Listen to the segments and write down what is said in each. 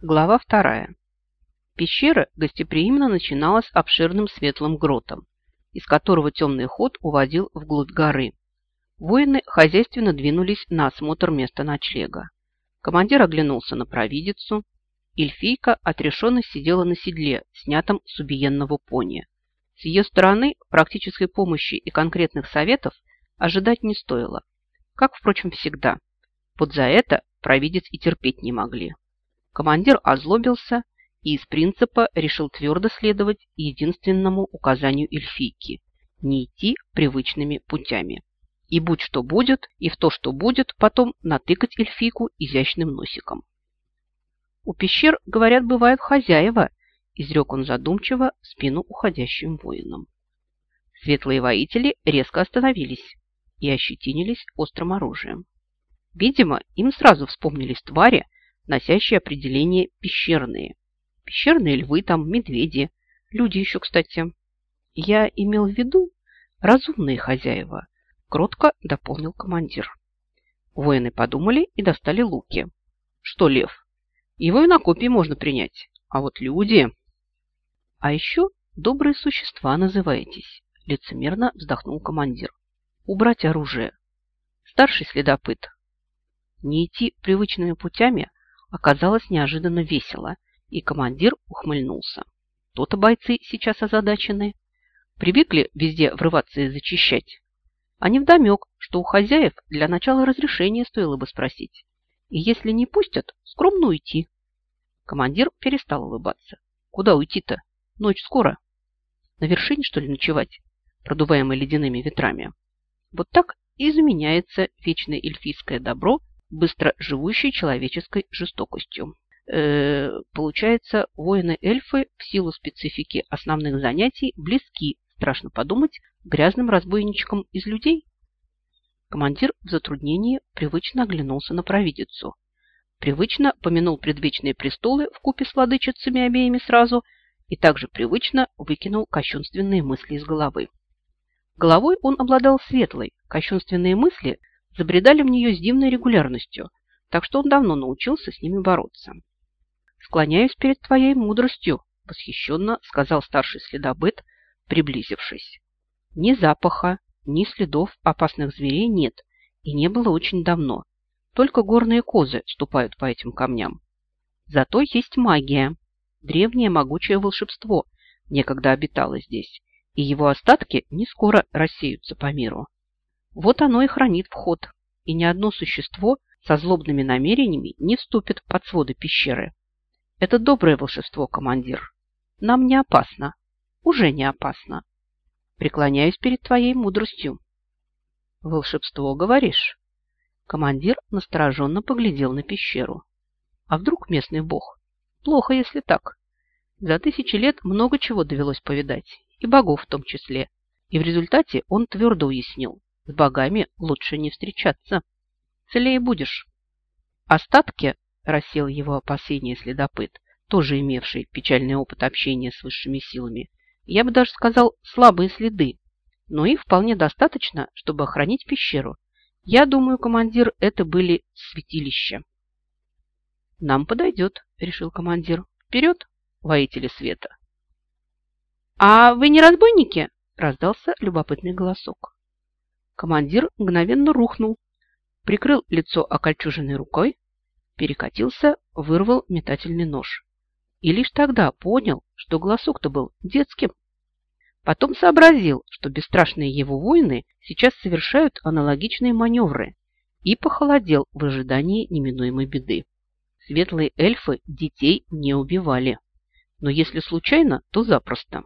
Глава вторая. Пещера гостеприимно начиналась обширным светлым гротом, из которого темный ход уводил вглубь горы. Воины хозяйственно двинулись на осмотр места ночлега. Командир оглянулся на провидицу. Эльфийка отрешенно сидела на седле, снятом с убиенного пони. С ее стороны практической помощи и конкретных советов ожидать не стоило. Как, впрочем, всегда. Вот за это провидец и терпеть не могли. Командир озлобился и из принципа решил твердо следовать единственному указанию эльфийки – не идти привычными путями. И будь что будет, и в то, что будет, потом натыкать эльфийку изящным носиком. «У пещер, говорят, бывают хозяева», – изрек он задумчиво спину уходящим воинам. Светлые воители резко остановились и ощетинились острым оружием. Видимо, им сразу вспомнились твари, носящие определение «пещерные». Пещерные львы там, медведи, люди еще, кстати. Я имел в виду разумные хозяева, кротко дополнил командир. Воины подумали и достали луки. Что лев? Его и на копии можно принять. А вот люди... А еще добрые существа называетесь, лицемерно вздохнул командир. Убрать оружие. Старший следопыт. Не идти привычными путями оказалось неожиданно весело, и командир ухмыльнулся. То-то бойцы сейчас озадачены. Привыкли везде врываться и зачищать. А не вдомек, что у хозяев для начала разрешения стоило бы спросить. И если не пустят, скромно уйти. Командир перестал улыбаться. Куда уйти-то? Ночь скоро. На вершине, что ли, ночевать, продуваемой ледяными ветрами? Вот так и заменяется вечное эльфийское добро быстро живущей человеческой жестокостью. Э, получается, воины-эльфы в силу специфики основных занятий близки, страшно подумать, грязным разбойничкам из людей? Командир в затруднении привычно оглянулся на провидицу. Привычно помянул предвечные престолы в купе с владычицами обеими сразу и также привычно выкинул кощунственные мысли из головы. Головой он обладал светлой, кощунственные мысли забредали в нее с дивной регулярностью, так что он давно научился с ними бороться. «Склоняюсь перед твоей мудростью», – восхищенно сказал старший следопыт, приблизившись. Ни запаха, ни следов опасных зверей нет, и не было очень давно. Только горные козы ступают по этим камням. Зато есть магия. Древнее могучее волшебство некогда обитало здесь, и его остатки не скоро рассеются по миру. Вот оно и хранит вход, и ни одно существо со злобными намерениями не вступит под своды пещеры. Это доброе волшебство, командир. Нам не опасно. Уже не опасно. Преклоняюсь перед твоей мудростью. Волшебство, говоришь? Командир настороженно поглядел на пещеру. А вдруг местный бог? Плохо, если так. За тысячи лет много чего довелось повидать, и богов в том числе. И в результате он твердо уяснил, с богами лучше не встречаться. Целее будешь. Остатки, рассел его опасения следопыт, тоже имевший печальный опыт общения с высшими силами, я бы даже сказал, слабые следы, но их вполне достаточно, чтобы охранить пещеру. Я думаю, командир, это были святилища. Нам подойдет, решил командир. Вперед, воители света. А вы не разбойники? Раздался любопытный голосок. Командир мгновенно рухнул, прикрыл лицо окольчуженной рукой, перекатился, вырвал метательный нож. И лишь тогда понял, что голосок-то был детским. Потом сообразил, что бесстрашные его воины сейчас совершают аналогичные маневры и похолодел в ожидании неминуемой беды. Светлые эльфы детей не убивали, но если случайно, то запросто.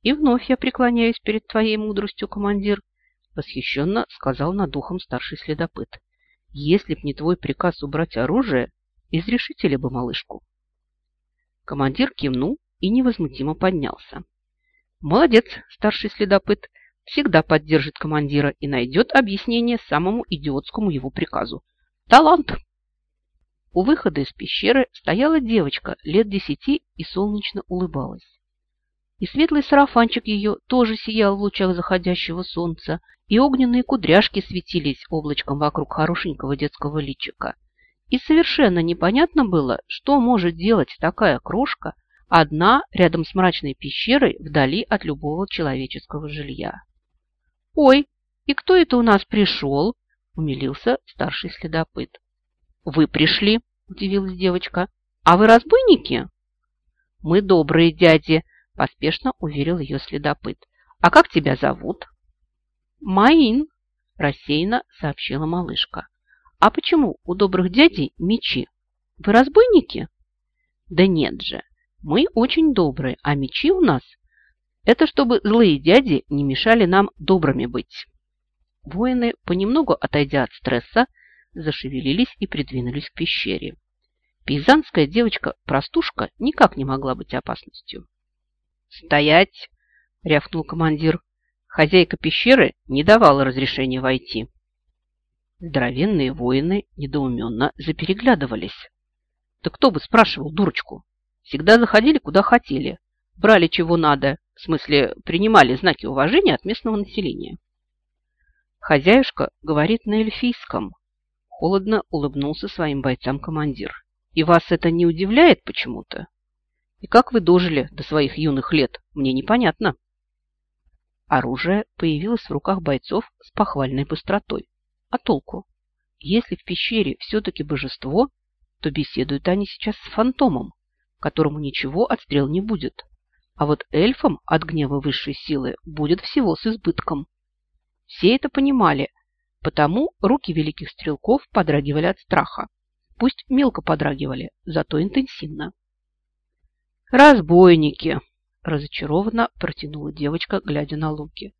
И вновь я преклоняюсь перед твоей мудростью, командир, Восхищенно сказал над духом старший следопыт. Если б не твой приказ убрать оружие, изрешители бы малышку. Командир кивнул и невозмутимо поднялся. Молодец, старший следопыт, всегда поддержит командира и найдет объяснение самому идиотскому его приказу. Талант! У выхода из пещеры стояла девочка лет десяти и солнечно улыбалась. И светлый сарафанчик ее тоже сиял в лучах заходящего солнца, и огненные кудряшки светились облачком вокруг хорошенького детского личика. И совершенно непонятно было, что может делать такая крошка одна рядом с мрачной пещерой вдали от любого человеческого жилья. «Ой, и кто это у нас пришел?» – умилился старший следопыт. «Вы пришли?» – удивилась девочка. «А вы разбойники?» «Мы добрые дяди», – поспешно уверил ее следопыт. «А как тебя зовут?» «Маин», – рассеянно сообщила малышка. «А почему у добрых дядей мечи? Вы разбойники?» «Да нет же, мы очень добрые, а мечи у нас – это чтобы злые дяди не мешали нам добрыми быть». Воины, понемногу отойдя от стресса, зашевелились и придвинулись к пещере. Пейзанская девочка-простушка никак не могла быть опасностью. «Стоять!» – рявкнул командир. Хозяйка пещеры не давала разрешения войти. Здоровенные воины недоуменно запереглядывались. Да кто бы спрашивал дурочку? Всегда заходили, куда хотели. Брали, чего надо. В смысле, принимали знаки уважения от местного населения. Хозяюшка говорит на эльфийском. Холодно улыбнулся своим бойцам командир. И вас это не удивляет почему-то? И как вы дожили до своих юных лет, мне непонятно. Оружие появилось в руках бойцов с похвальной быстротой. А толку? Если в пещере все-таки божество, то беседуют они сейчас с фантомом, которому ничего от стрел не будет. А вот эльфам от гнева высшей силы будет всего с избытком. Все это понимали, потому руки великих стрелков подрагивали от страха. Пусть мелко подрагивали, зато интенсивно. «Разбойники!» – разочарованно протянула девочка, глядя на луки.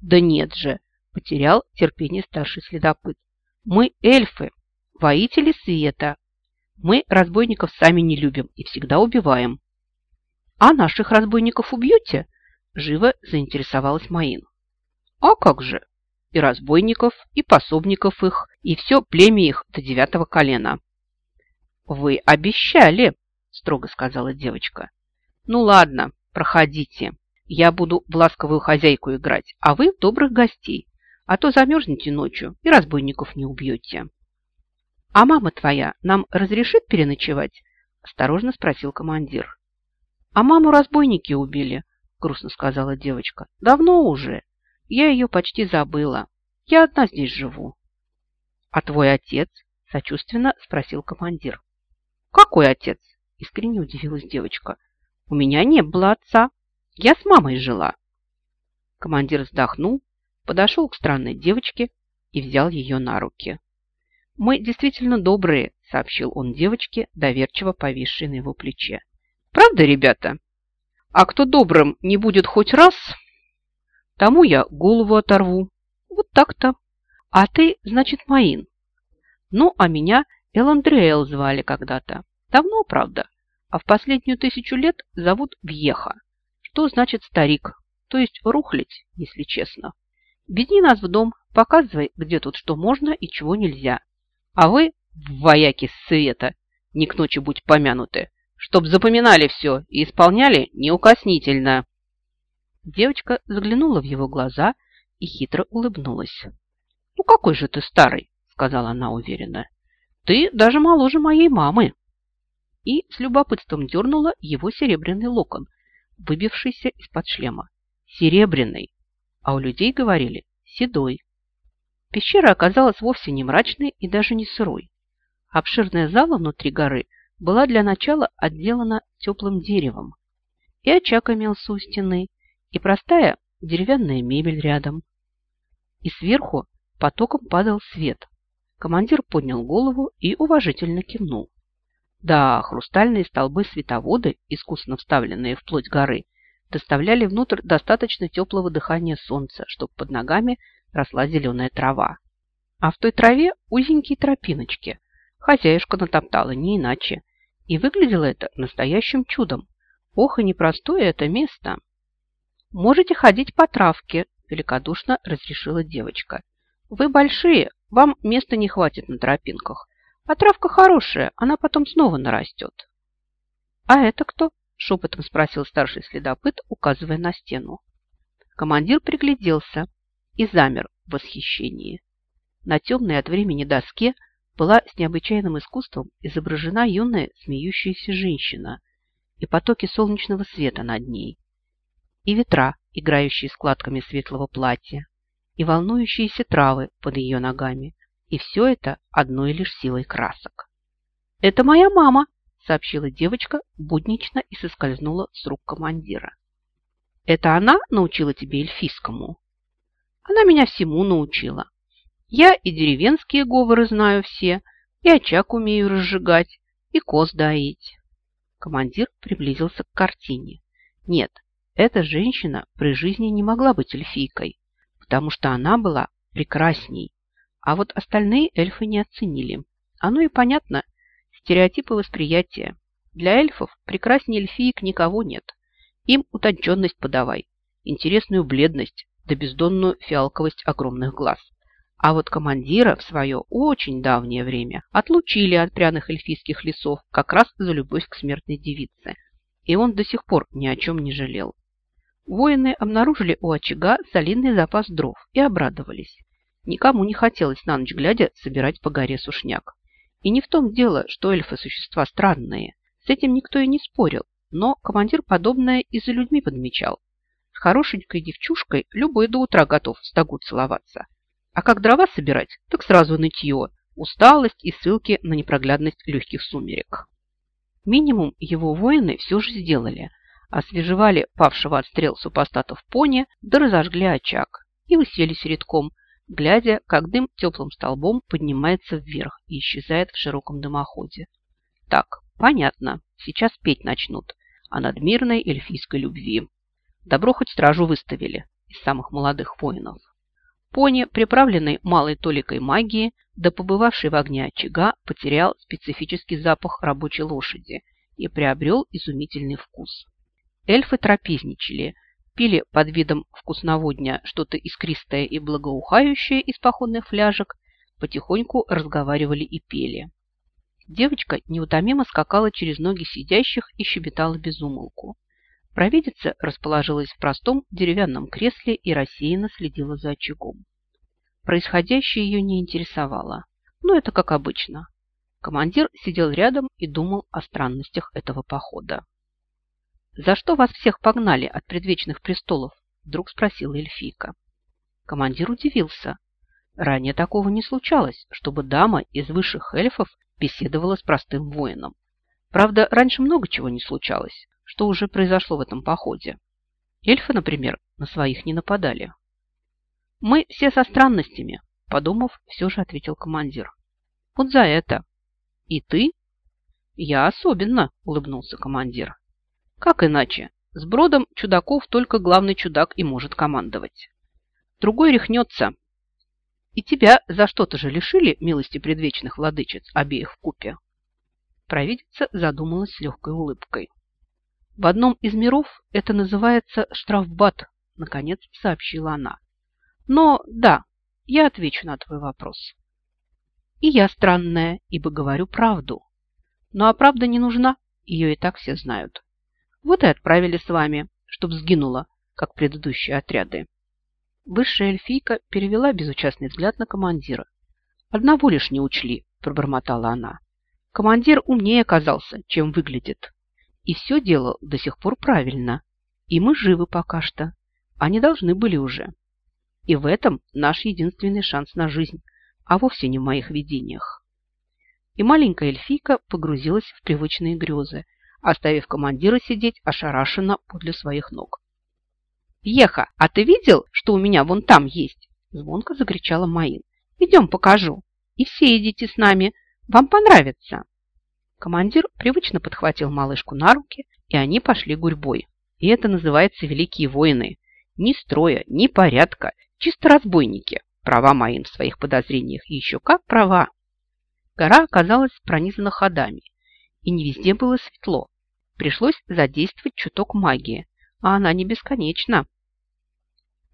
«Да нет же!» – потерял терпение старший следопыт. «Мы эльфы, воители света. Мы разбойников сами не любим и всегда убиваем». «А наших разбойников убьете?» – живо заинтересовалась Маин. «А как же? И разбойников, и пособников их, и все племя их до девятого колена». «Вы обещали!» – строго сказала девочка. «Ну ладно, проходите. Я буду в ласковую хозяйку играть, а вы в добрых гостей, а то замерзнете ночью и разбойников не убьете». «А мама твоя нам разрешит переночевать?» – осторожно спросил командир. «А маму разбойники убили», – грустно сказала девочка. «Давно уже. Я ее почти забыла. Я одна здесь живу». «А твой отец?» – сочувственно спросил командир. «Какой отец?» – искренне удивилась девочка. «У меня не было отца. Я с мамой жила». Командир вздохнул, подошел к странной девочке и взял ее на руки. «Мы действительно добрые», – сообщил он девочке, доверчиво повисшей на его плече. «Правда, ребята? А кто добрым не будет хоть раз, тому я голову оторву. Вот так-то. А ты, значит, Маин. Ну, а меня Эландреэл звали когда-то. Давно, правда. А в последнюю тысячу лет зовут Вьеха. Что значит старик? То есть рухлить, если честно. Веди нас в дом, показывай, где тут что можно и чего нельзя. А вы, вояки света, не к ночи будь помянуты, чтоб запоминали все и исполняли неукоснительно. Девочка заглянула в его глаза и хитро улыбнулась. «Ну какой же ты старый!» — сказала она уверенно. Ты даже моложе моей мамы. И с любопытством дернула его серебряный локон, выбившийся из-под шлема. Серебряный. А у людей говорили седой. Пещера оказалась вовсе не мрачной и даже не сырой. Обширная зала внутри горы была для начала отделана теплым деревом. И очаг имелся у стены, и простая деревянная мебель рядом. И сверху потоком падал свет, Командир поднял голову и уважительно кивнул. Да, хрустальные столбы-световоды, искусно вставленные в плоть горы, доставляли внутрь достаточно теплого дыхания солнца, чтобы под ногами росла зеленая трава. А в той траве узенькие тропиночки. Хозяюшка натоптала не иначе. И выглядело это настоящим чудом. Ох, и непростое это место. «Можете ходить по травке», – великодушно разрешила девочка. «Вы большие, вам места не хватит на тропинках. А травка хорошая, она потом снова нарастет. А это кто? Шепотом спросил старший следопыт, указывая на стену. Командир пригляделся и замер в восхищении. На темной от времени доске была с необычайным искусством изображена юная смеющаяся женщина и потоки солнечного света над ней, и ветра, играющие складками светлого платья, и волнующиеся травы под ее ногами, и все это одной лишь силой красок. «Это моя мама!» – сообщила девочка буднично и соскользнула с рук командира. «Это она научила тебе эльфийскому?» «Она меня всему научила. Я и деревенские говоры знаю все, и очаг умею разжигать, и коз доить». Командир приблизился к картине. Нет, эта женщина при жизни не могла быть эльфийкой, потому что она была прекрасней. А вот остальные эльфы не оценили. Оно и понятно. Стереотипы восприятия. Для эльфов прекраснее эльфиек никого нет. Им утонченность подавай, интересную бледность да бездонную фиалковость огромных глаз. А вот командира в свое очень давнее время отлучили от пряных эльфийских лесов как раз за любовь к смертной девице. И он до сих пор ни о чем не жалел. Воины обнаружили у очага солидный запас дров и обрадовались. Никому не хотелось на ночь глядя собирать по горе сушняк. И не в том дело, что эльфы существа странные. С этим никто и не спорил, но командир подобное и за людьми подмечал. С хорошенькой девчушкой любой до утра готов в стогу целоваться – а как дрова собирать, так сразу нытье, усталость и ссылки на непроглядность легких сумерек. Минимум его воины все же сделали. Освежевали павшего от стрел супостатов пони, да разожгли очаг и уселись редком, глядя, как дым теплым столбом поднимается вверх и исчезает в широком дымоходе. Так, понятно, сейчас петь начнут о надмирной эльфийской любви. Добро хоть стражу выставили из самых молодых воинов. Пони, приправленный малой толикой магии, да побывавший в огне очага, потерял специфический запах рабочей лошади и приобрел изумительный вкус. Эльфы трапезничали, пили под видом вкусноводня что-то искристое и благоухающее из походных фляжек, потихоньку разговаривали и пели. Девочка неутомимо скакала через ноги сидящих и щебетала безумолку. Провидица расположилась в простом деревянном кресле и рассеянно следила за очагом. Происходящее ее не интересовало. Но это как обычно. Командир сидел рядом и думал о странностях этого похода. «За что вас всех погнали от предвечных престолов?» Вдруг спросила эльфийка. Командир удивился. Ранее такого не случалось, чтобы дама из высших эльфов беседовала с простым воином. Правда, раньше много чего не случалось что уже произошло в этом походе. Эльфы, например, на своих не нападали. «Мы все со странностями», – подумав, все же ответил командир. «Вот за это». «И ты?» «Я особенно», – улыбнулся командир. «Как иначе? С бродом чудаков только главный чудак и может командовать. Другой рехнется. И тебя за что-то же лишили милости предвечных владычиц обеих в купе?» Провидица задумалась с легкой улыбкой. В одном из миров это называется штрафбат, наконец сообщила она. Но да, я отвечу на твой вопрос. И я странная, ибо говорю правду. Ну а правда не нужна, ее и так все знают. Вот и отправили с вами, чтоб сгинула, как предыдущие отряды. Высшая эльфийка перевела безучастный взгляд на командира. «Одного лишь не учли», – пробормотала она. «Командир умнее оказался, чем выглядит и все делал до сих пор правильно. И мы живы пока что. Они должны были уже. И в этом наш единственный шанс на жизнь, а вовсе не в моих видениях. И маленькая эльфийка погрузилась в привычные грезы, оставив командира сидеть ошарашенно подле своих ног. «Еха, а ты видел, что у меня вон там есть?» Звонко закричала Маин. «Идем покажу. И все идите с нами. Вам понравится». Командир привычно подхватил малышку на руки, и они пошли гурьбой. И это называется великие воины. Ни строя, ни порядка, чисто разбойники. Права моим в своих подозрениях, еще как права. Гора оказалась пронизана ходами, и не везде было светло. Пришлось задействовать чуток магии, а она не бесконечна.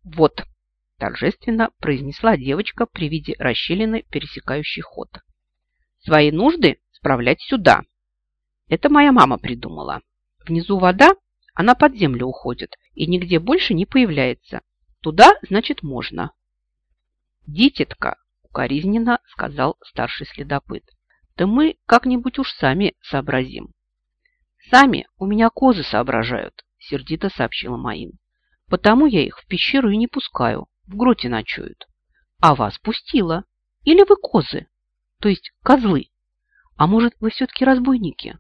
«Вот», – торжественно произнесла девочка при виде расщелины, пересекающей ход. «Свои нужды справлять сюда. Это моя мама придумала. Внизу вода, она под землю уходит и нигде больше не появляется. Туда, значит, можно. Дитятка, укоризненно сказал старший следопыт. Да мы как-нибудь уж сами сообразим. Сами у меня козы соображают, сердито сообщила Маин. Потому я их в пещеру и не пускаю, в гроте ночуют. А вас пустила. Или вы козы, то есть козлы. А может, вы все-таки разбойники?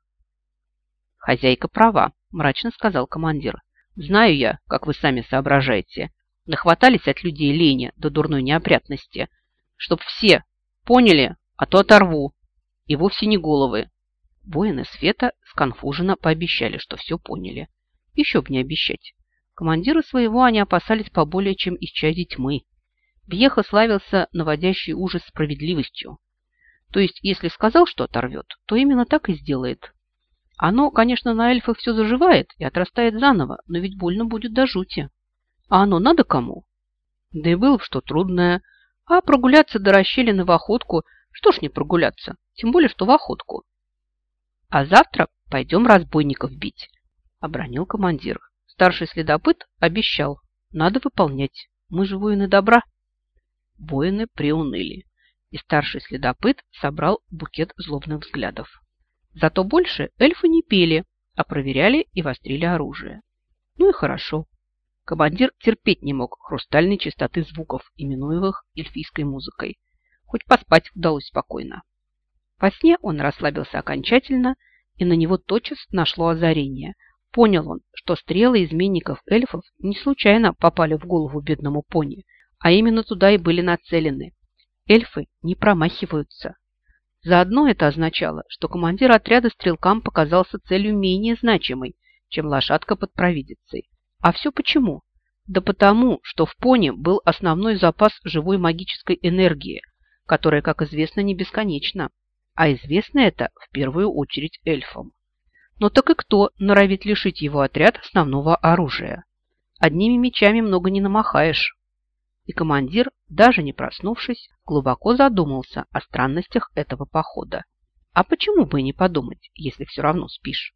Хозяйка права, мрачно сказал командир. Знаю я, как вы сами соображаете. Нахватались от людей лени до дурной неопрятности. Чтоб все поняли, а то оторву. И вовсе не головы. Воины Света сконфуженно пообещали, что все поняли. Еще б не обещать. Командира своего они опасались поболее, чем исчадить тьмы. Бьеха славился наводящий ужас справедливостью. То есть, если сказал, что оторвет, то именно так и сделает. Оно, конечно, на эльфах все заживает и отрастает заново, но ведь больно будет до жути. А оно надо кому? Да и было что трудное. А прогуляться до расщелины в охотку, что ж не прогуляться, тем более, что в охотку. А завтра пойдем разбойников бить, обронил командир. Старший следопыт обещал, надо выполнять. Мы же воины добра. Воины приуныли, и старший следопыт собрал букет злобных взглядов. Зато больше эльфы не пели, а проверяли и вострили оружие. Ну и хорошо. Командир терпеть не мог хрустальной чистоты звуков, именуемых эльфийской музыкой. Хоть поспать удалось спокойно. Во сне он расслабился окончательно, и на него тотчас нашло озарение. Понял он, что стрелы изменников эльфов не случайно попали в голову бедному пони, а именно туда и были нацелены. Эльфы не промахиваются. Заодно это означало, что командир отряда стрелкам показался целью менее значимой, чем лошадка под провидицей. А все почему? Да потому, что в пони был основной запас живой магической энергии, которая, как известно, не бесконечна. А известно это в первую очередь эльфам. Но так и кто норовит лишить его отряд основного оружия? Одними мечами много не намахаешь и командир, даже не проснувшись, глубоко задумался о странностях этого похода. А почему бы и не подумать, если все равно спишь?